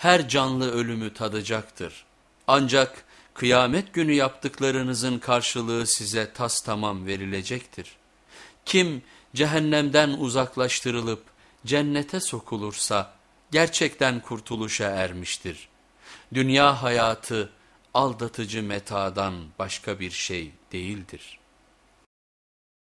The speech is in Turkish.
her canlı ölümü tadacaktır. Ancak kıyamet günü yaptıklarınızın karşılığı size tas tamam verilecektir. Kim cehennemden uzaklaştırılıp cennete sokulursa gerçekten kurtuluşa ermiştir. Dünya hayatı aldatıcı metadan başka bir şey değildir.''